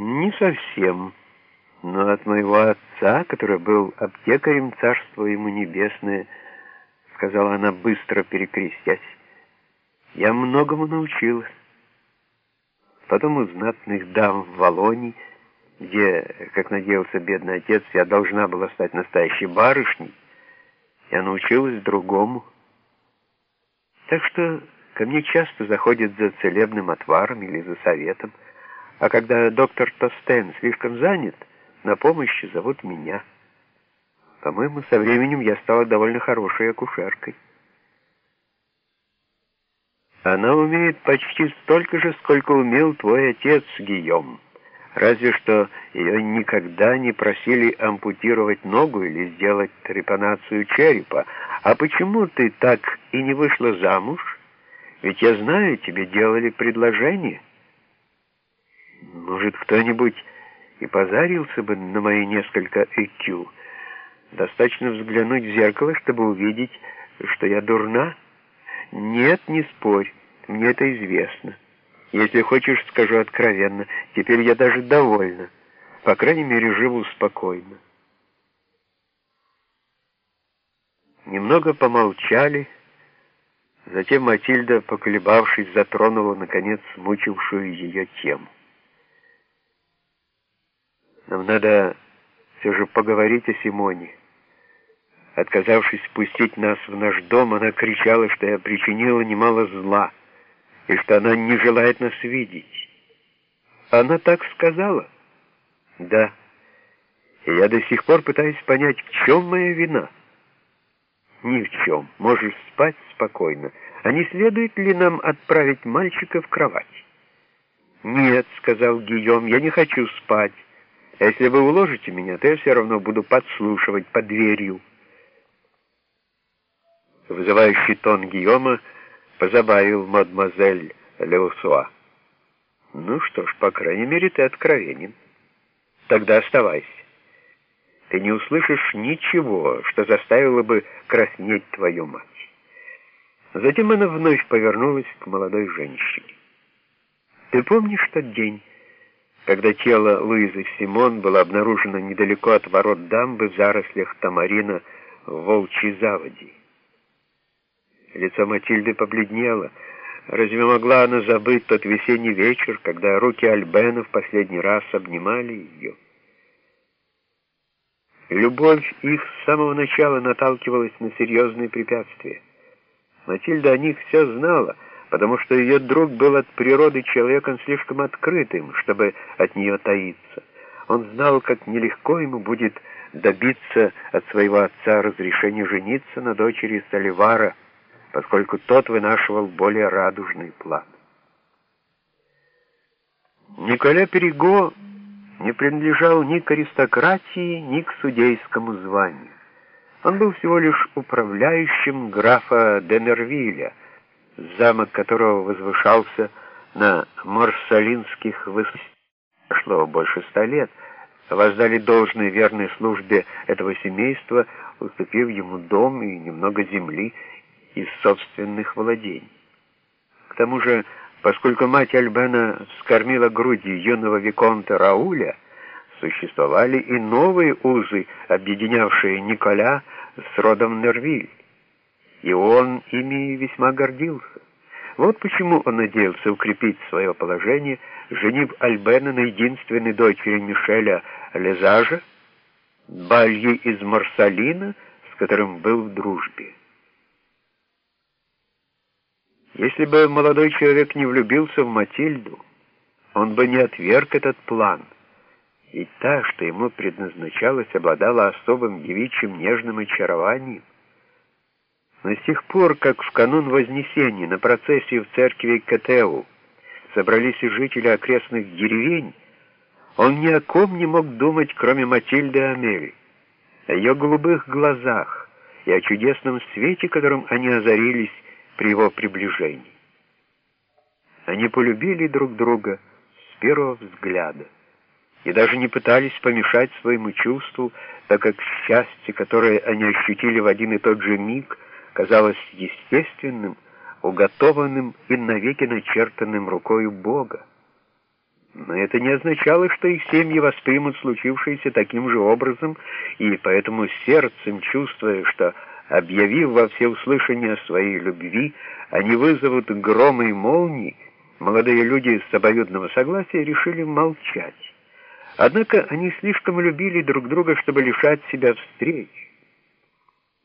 Не совсем. Но от моего отца, который был аптекарем, царство ему небесное, сказала она, быстро перекрестясь, я многому научилась. Потом у знатных дам в Волонии, где, как надеялся бедный отец, я должна была стать настоящей барышней, я научилась другому. Так что ко мне часто заходят за целебным отваром или за советом, а когда доктор Тостен слишком занят, на помощь зовут меня. По-моему, со временем я стала довольно хорошей акушеркой. Она умеет почти столько же, сколько умел твой отец, Гийом. Разве что ее никогда не просили ампутировать ногу или сделать трепанацию черепа. А почему ты так и не вышла замуж? Ведь я знаю, тебе делали предложение. Может, кто-нибудь и позарился бы на мои несколько ЭКЮ. Достаточно взглянуть в зеркало, чтобы увидеть, что я дурна? Нет, не спорь, мне это известно. Если хочешь, скажу откровенно, теперь я даже довольна. По крайней мере, живу спокойно. Немного помолчали, затем Матильда, поколебавшись, затронула, наконец, мучившую ее тему. Нам надо все же поговорить о Симоне. Отказавшись пустить нас в наш дом, она кричала, что я причинила немало зла, и что она не желает нас видеть. Она так сказала? Да. И я до сих пор пытаюсь понять, в чем моя вина. Ни в чем. Можешь спать спокойно. А не следует ли нам отправить мальчика в кровать? Нет, сказал Гийом, я не хочу спать. А если вы уложите меня, то я все равно буду подслушивать под дверью. Вызывающий тон Гийома позабавил мадемуазель Леусуа. Ну что ж, по крайней мере, ты откровенен. Тогда оставайся. Ты не услышишь ничего, что заставило бы краснеть твою мать. Затем она вновь повернулась к молодой женщине. Ты помнишь тот день, когда тело Луизы Симон было обнаружено недалеко от ворот дамбы в зарослях тамарина в Волчьей заводе. Лицо Матильды побледнело. Разве могла она забыть тот весенний вечер, когда руки Альбена в последний раз обнимали ее? Любовь их с самого начала наталкивалась на серьезные препятствия. Матильда о них все знала — потому что ее друг был от природы человеком слишком открытым, чтобы от нее таиться. Он знал, как нелегко ему будет добиться от своего отца разрешения жениться на дочери Соливара, поскольку тот вынашивал более радужный план. Николя Перего не принадлежал ни к аристократии, ни к судейскому званию. Он был всего лишь управляющим графа Денервиля, замок которого возвышался на Марсалинских высотах. Прошло больше ста лет. Воздали должной верной службе этого семейства, уступив ему дом и немного земли из собственных владений. К тому же, поскольку мать Альбена скормила грудью юного Виконта Рауля, существовали и новые узы, объединявшие Николя с родом Нервиль и он ими весьма гордился. Вот почему он надеялся укрепить свое положение, женив Альбена на единственной дочери Мишеля Лезажа, Бальи из Марсалина, с которым был в дружбе. Если бы молодой человек не влюбился в Матильду, он бы не отверг этот план, и та, что ему предназначалось, обладала особым девичьим нежным очарованием. Но с тех пор, как в канун Вознесения на процессии в церкви Катеу собрались и жители окрестных деревень, он ни о ком не мог думать, кроме Матильды Амели, о ее голубых глазах и о чудесном свете, которым они озарились при его приближении. Они полюбили друг друга с первого взгляда и даже не пытались помешать своему чувству, так как счастье, которое они ощутили в один и тот же миг, казалось естественным, уготованным и навеки начертанным рукою Бога. Но это не означало, что их семьи воспримут случившееся таким же образом, и поэтому сердцем, чувствуя, что, объявив во всеуслышание своей любви, они вызовут громы и молнии, молодые люди с обоюдного согласия решили молчать. Однако они слишком любили друг друга, чтобы лишать себя встреч.